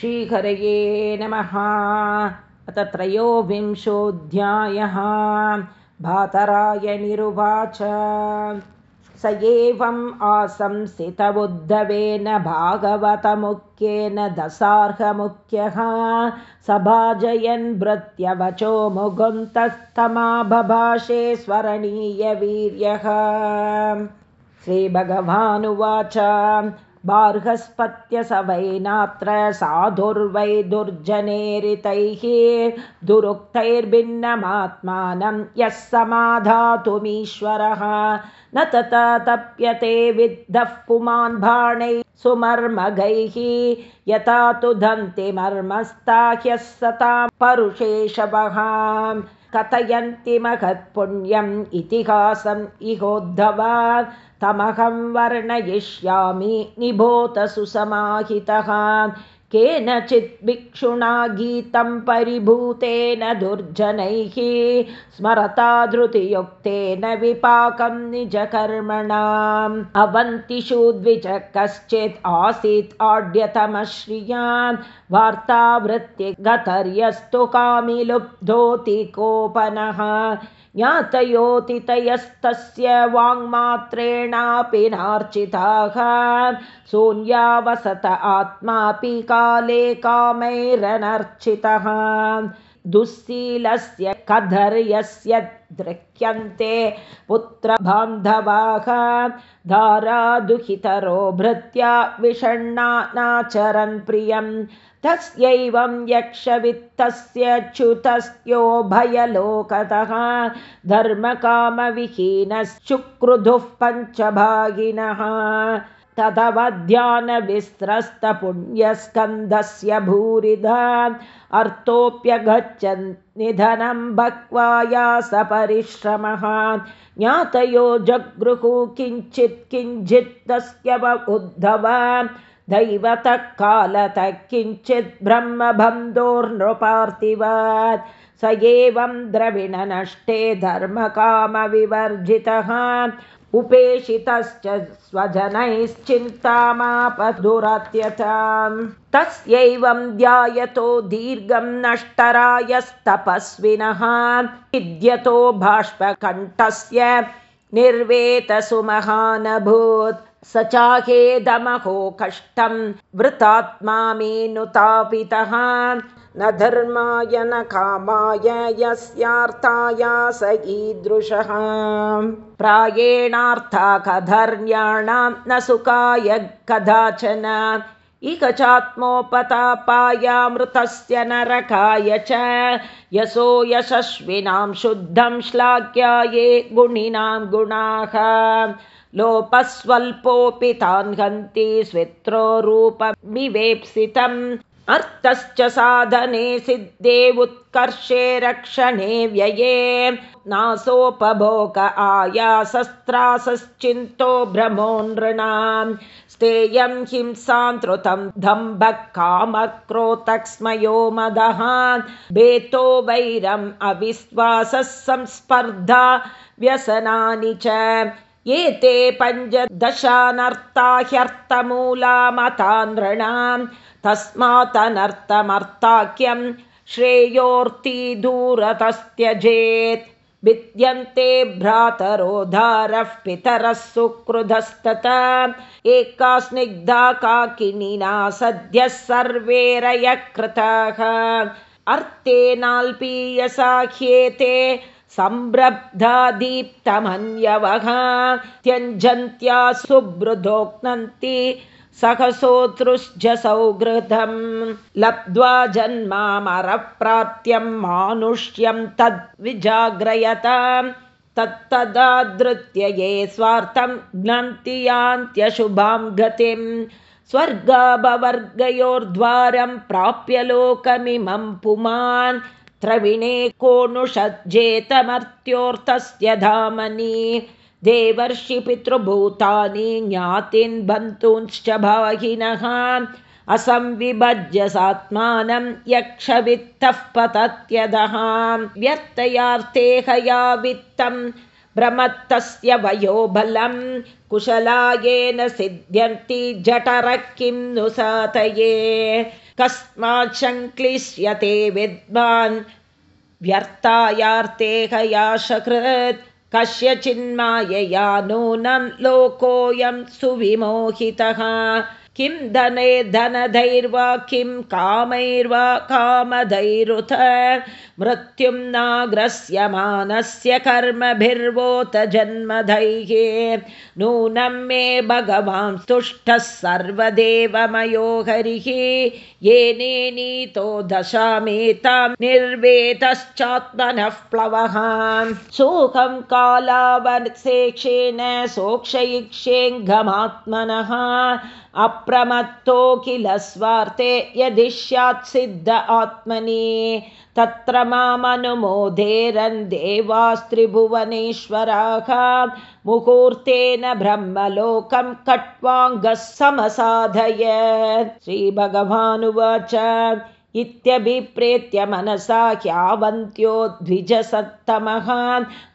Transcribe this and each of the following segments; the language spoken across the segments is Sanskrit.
श्रीहरये नमः। अथ त्रयोविंशोऽध्यायः। भातरायनिरुवाच स एवम् आसंसितबुद्धवेन भागवतमुख्येन दशार्हमुख्यः। सभाजयन् भृत्यवचो मुगुन्तस्तमाबभाषे स्मरणीयवीर्यः श्रीभगवानुवाच बार्हस्पत्य स वैनात्र साधुर्वै दुर्जनेरितैः दुरुक्तैर्भिन्नमात्मानं यः समाधातुमीश्वरः। न तथा तप्यते विद्धः पुमान् बाणैः सुमर्मगैः। यथा तु दन्ति मर्मस्ता ह्यः सतां परुषेशवः कथयन्ति महत्पुण्यम् इतिहासम् इहोद्धवा तमहं वर्णयिष्यामि निबोध सुसमाहितः केनचित् भिक्षुणा गीतं परिभूतेन दुर्जनैः स्मरता धृतियुक्तेन विपाकं निजकर्मणाम् अवन्तिषु द्विज कश्चित् आसीत् आड्यतमश्रियान् वार्तावृत्ति गतर्यस्तु कामिलुब्धोति कोपनः ज्ञातयोतितयस्तस्य वाङ्मात्रेणापि नार्चिताः शून्यावसत आत्मापि काले कामैरनर्चितः दुःशीलस्य कधर्यस्य दृह्यन्ते पुत्रबान्धवाः धारादुहितरो भृत्या विषण्णाचरन् प्रियम्। तस्यैवं यक्षवित्तस्य च्युतस्यो भयलोकतः। धर्मकामविहीनश्चुक्रुधुः पञ्चभागिनः तदवध्यानविस्रस्तपुण्यस्कन्धस्य भूरिधा अर्थोऽप्यगच्छन् निधनं भक्त्वाया सपरिश्रमः ज्ञातयो जगृहु किञ्चित् किञ्चित् तस्य उद्धव दैवतः कालतः किञ्चित् ब्रह्मबन्धोर्नृपार्थिवत् स एवं द्रविणनष्टे धर्मकामविवर्जितः उपेशितश्च स्वजनैश्चिन्तामापदुरत्यताम् तस्यैवं ध्यायतो दीर्घं नष्टरायस्तपस्विनः। विद्यतो बाष्पकण्ठस्य निर्वेतसुमहानभूत्। स चाहेदमहो कष्टं वृतात्मा मेनुतापितः न धर्माय न कामाय यस्यार्थाय स ईदृशः। प्रायेणार्था कधर्म्याणां न सुखाय कदाचन। इह चात्मोपतापायामृतस्य नरकाय च। यशो यशस्विनां शुद्धं श्लाघ्याये गुणिनां गुणाः। लोपस्वल्पोऽपि तान् हन्ति स्वित्रो रूपमिवेप्सितम् अर्थश्च साधने सिद्धे उत्कर्षे रक्षणे व्यये। नासोपभोग आयासस्त्रासश्चिन्तो भ्रमो नृणां स्तेयं हिंसान्तृतं दम्भः कामक्रोतक्स्मयो मदः। भेतो वैरम् अविश्वासः संस्पर्धा व्यसनानि च एते पञ्चदशानर्ता ह्यर्थमूलामतानृणां तस्मात्तनर्थमर्थाख्यं श्रेयोर्ति दूरतस्त्यजेत् विद्यन्ते भ्रातरोधारः पितरः सुकृधस्तता। एका स्निग्धा काकिनिना सद्यः सर्वेरयकृताः अर्थेनाल्पीयसाख्येते सम्रब्धा दीप्तमन्यवः त्यञ्जन्त्या सुबृधोक्नन्ति सहसोतृश्जसौहृदं लब्ध्वा जन्मामरप्राप्त्यं मानुष्यं तद्विजाग्रयत। तत्तदादृत्य ये स्वार्थं ज्ञन्ति यान्त्यशुभां गतिं स्वर्गाभवर्गयोर्द्वारं प्राप्य लोकमिमं पुमान् त्रविणे कोऽनुषज्जेतमर्त्योऽर्थस्य धामनि देवर्षिपितृभूतानि ज्ञातिन् बन्तूंश्च भागिनः। असंविभज्य सात्मानं यक्षवित्तः पतत्यदः व्यर्थयार्थे हया वित्तं भ्रमत्तस्य वयोबलं कुशलायेन सिद्ध्यन्ति जठरः किं नु सातये कस्मात् शङ्क्लिश्यते विद्वान्। व्यर्तायार्ते हयाशकृत् कस्यचिन्मायया नूनं लोकोऽयं सुविमोहितः किं धने धनदैर्वा किं कामैर्वा कामदैरुथ मृत्युं नाग्रस्यमानस्य कर्मभिर्वोत जन्मधैः। नूनं मे भगवान् तुष्टः सर्वदेवमयो हरिः येने नीतो दशामेतां निर्वेदश्चात्मनः प्लवः सुखं कालावसेक्षेण सोक्षयिक्षेऽङ्गमात्मनः अप्रमत्तो किल स्वार्थे यदि स्यात् सिद्ध आत्मनि। तत्र मामनुमोदेरन् देवास्त्रिभुवनेश्वराः मुहूर्तेन ब्रह्मलोकं कट्वाङ्गः समसाधय श्रीभगवानुवाच। इत्यभिप्रेत्य मनसा ह्यावन्त्यो द्विजसत्तमः।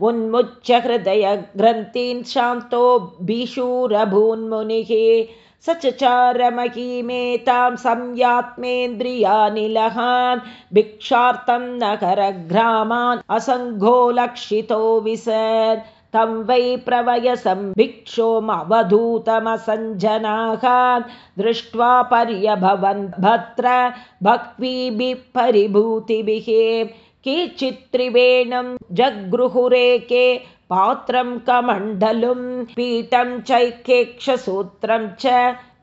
उन्मुच्य हृदयग्रन्थीन् शान्तो भिशूरभून्मुनिः स चचारमहीमेतां संयात्मेन्द्रियानिलः भिक्षार्थं नगरग्रामान् असङ्घो लक्षितो विसत् तं वै प्रवयसं भिक्षोमवधूतमसञ्जनाः दृष्ट्वा पर्यभवन् भद्र भक्वीभिः परिभूतिभिः केचित्त्रिवेणं जगृहुरेके पात्रं कमण्डलुं पीठं चैकेक्षसूत्रं च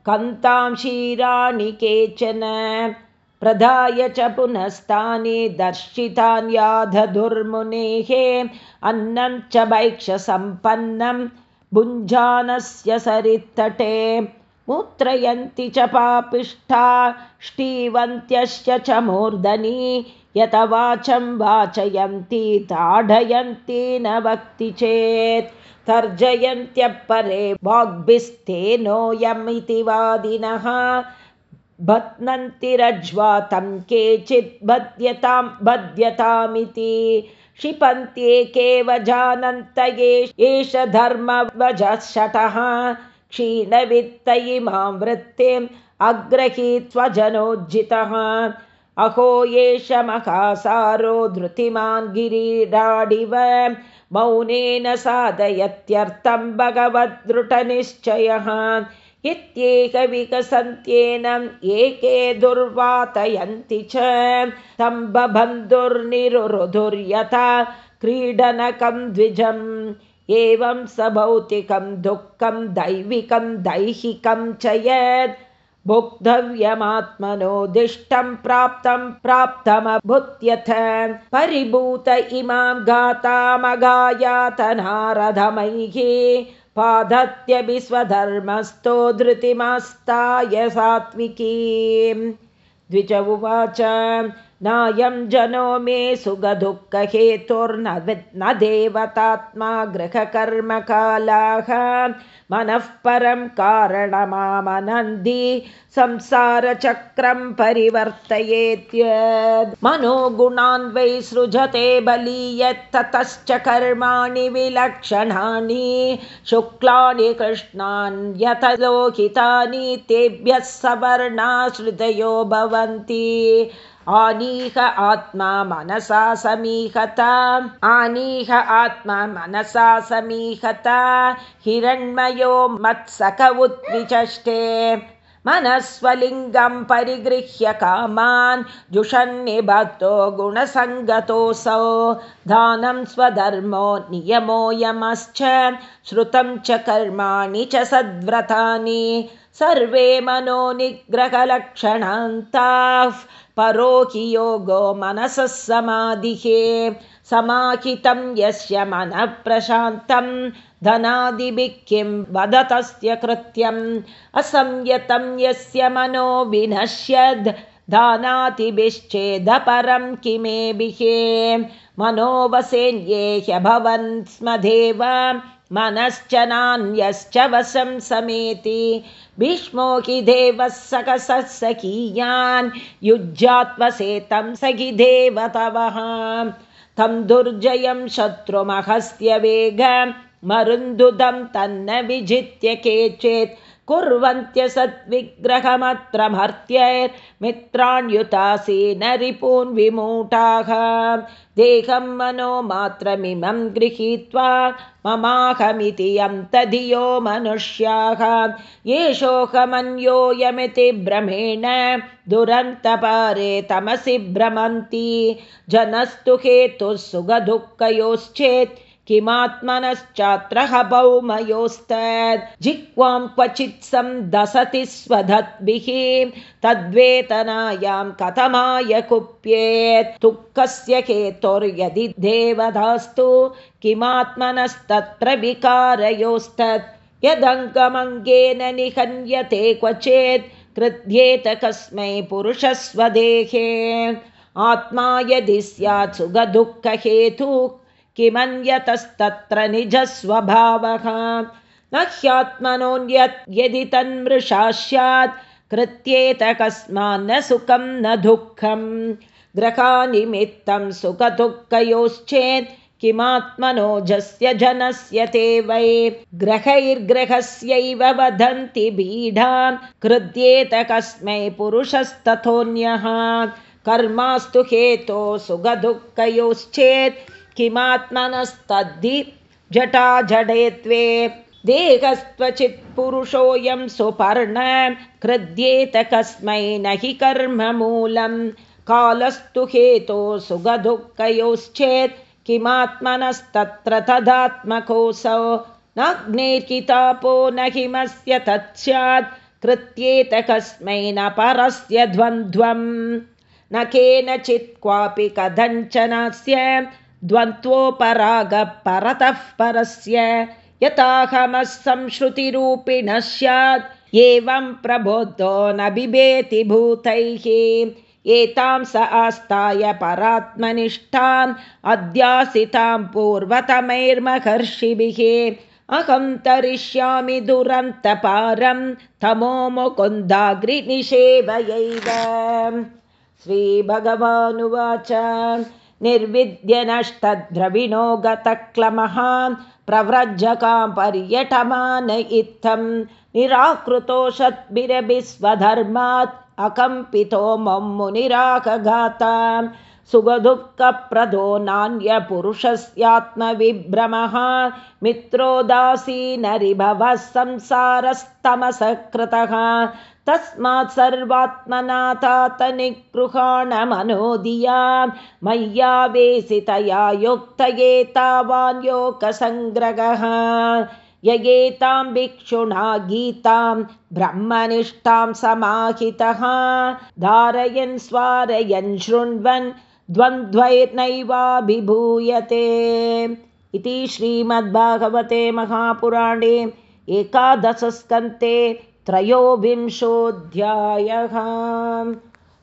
कन्तां क्षीराणि केचन प्रधाय च पुनस्तानि दर्शितान्याधदुर्मुनेः अन्नं च भैक्षसम्पन्नं भुञ्जानस्य सरित्तटे। मूत्रयन्ति च पापिष्ठा ष्टीवन्त्यश्च च मूर्धनि यत वाचं वाचयन्ति ताडयन्ति न वक्ति चेत् तर्जयन्त्यपरे वाग्भिस्तेनोऽयमिति वादिनः। बध्नन्ति रज्वातं केचित् बध्यतां बध्यतामिति क्षिपन्त्येकेव जानन्त एष धर्मवजषटः क्षीणवित्त इमां वृत्तिम् अग्रहीत्वजनोज्जितः अहो एष मकासारो धृतिमान् गिरिराडिव मौनेन साधयत्यर्थं भगवद्दृढनिश्चयः। इत्येकविकसन्त्येनम् एके दुर्वातयन्ति च। तम्बबन्धुर्निरुरुधुर्यथा क्रीडनकं द्विजम् एवं स भौतिकं दुःखं दैविकं दैहिकं च यत् भोक्तव्यमात्मनोदिष्टं प्राप्तं प्राप्तमभूत्यथ परिभूत इमां गातामगायातनारधमैः पादत्यभिस्वधर्मस्थो धृतिमस्ताय सात्विकीं। द्विज उवाच नायं जनो मे सुखदुःखहेतुर्न न देवतात्मा गृहकर्मकालाः मनः परं कारणमामनन्दी संसारचक्रं परिवर्तयेत्यद् मनोगुणान् वै सृजते बलीयत्ततश्च कर्माणि विलक्षणानि शुक्लानि कृष्णान् यत लोहितानि तेभ्यः सवर्णाश्रुतयो भवन्ति आनीह आत्मा मनसा समीहता। आनीह आत्मा मनसा समीहता। हिरण्मयो मत्सक उत्विचष्टे मनस्वलिङ्गं परिगृह्य कामान्। जुषन्निभक्तो गुणसङ्गतोऽसौ। दानं स्वधर्मो नियमोऽयमश्च श्रुतं च कर्माणि च सद्व्रतानि। सर्वे मनोनिग्रहलक्षणान्ताः परो हि योगो मनसः समाधिः। समाहितं यस्य मनः प्रशान्तं धनादिभिः किं वदतस्य कृत्यम्। असंयतं यस्य मनो विनश्यद् दानातिभिश्चेदपरं किमेभिः। मनोवसेन्ये ह्यभवन् स्म देव मनश्च नान्यश्च वशं समेति भीष्मो हि देवः सकसः सखीयान् युज्यात्वसेतं स हि देवतवः। तं दुर्जयं शत्रुमहस्त्यवेग मरुन्दुदं तन्न विजित्य केचित् कुर्वन्त्यसद्विग्रहमत्र भर्त्यैर्मित्राण्युतासीन रिपून् विमूढाः देहं मनो मात्रमिमं गृहीत्वा ममाहमिति यं तधियो मनुष्याः। एषोऽहमन्योऽयमिति भ्रमेण दुरन्तपारे तमसि भ्रमन्ति। जनस्तु हेतुः सुखदुःखयोश्चेत् किमात्मनश्चात्र भौमयोस्तद् जिह्वां क्वचित् सन्दसति स्वधद्भिः। तद्वेतनायां कथमाय कुप्येत्। दुःखस्य हेतुर्यदि देवदास्तु किमात्मनस्तत्र विकारयोस्तत् यदङ्गमङ्गेन निहन्यते क्वचेत् कृध्येत कस्मै पुरुषस्वदेहे। आत्मा यदि स्यात् सुखदुःखहेतु किमन्यतस्तत्र निजस्वभावः? न ह्यात्मनोऽन्यत् यदि तन्मृषा स्यात् कृत्येत कस्मान्न सुखं न दुःखं। ग्रहानिमित्तं सुखदुःखयोश्चेत् किमात्मनोजस्य जनस्य ते वै। ग्रहैर्ग्रहस्यैव वदन्ति बीढां कृत्येत कस्मै पुरुषस्तथोऽन्यः। कर्मास्तु हेतो सुखदुःखयोश्चेत् किमात्मनस्तद्धि जटा जडे त्वे देहस्त्वचित् पुरुषोऽयं सुपर्ण कृध्येत कस्मै न हि कर्ममूलं। कालस्तु हेतो सुखदुःखयोश्चेत् किमात्मनस्तत्र तदात्मकोऽसौ। नाग्नेर्कितापो न हिमस्य तत्स्यात् कृत्येत कस्मै न परस्य द्वन्द्वं न केनचित् क्वापि कथञ्चनस्य द्वन्द्वोपरागः परतः परस्य यथाहमः संश्रुतिरूपिणः स्यात्। एवं प्रबोद्धो न बिभेति भूतैः। एतां स आस्ताय परात्मनिष्ठाम् अध्यासितां पूर्वतमैर्महर्षिभिः। अहं तरिष्यामि दुरन्तपारं तमो मुकुन्दाग्रिनिषेवयैव श्रीभगवानुवाच निर्विद्यनष्टद्रविणो गतक्लमः प्रव्रजकां पर्यटमान इत्थं निराकृतो षद्भिरभिस्वधर्मात् अकम्पितो मम्मुनिराकघातां सुखदुःखप्रदो नान्यपुरुषस्यात्मविभ्रमः मित्रोदासीनरिभवः संसारस्तमसकृतः तस्मात् सर्वात्मनाथात निगृहाणमनोधिया मय्यावेशितया युक्तये तावान्योकसङ्ग्रहः ययेतां भिक्षुणा गीतां ब्रह्मनिष्ठां समाहितः। धारयन् स्वारयन् शृण्वन् द्वन्द्वैर्नैवाभिभूयते। इति श्रीमद्भागवते महापुराणे एकादशस्कन्ते त्रयोविंशोऽध्यायः।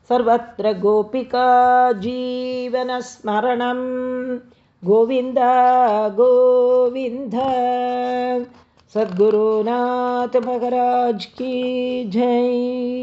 सर्वत्र गोपिका जीवनस्मरणं। गोविन्द गोविन्द। सद्गुरुनाथ की जय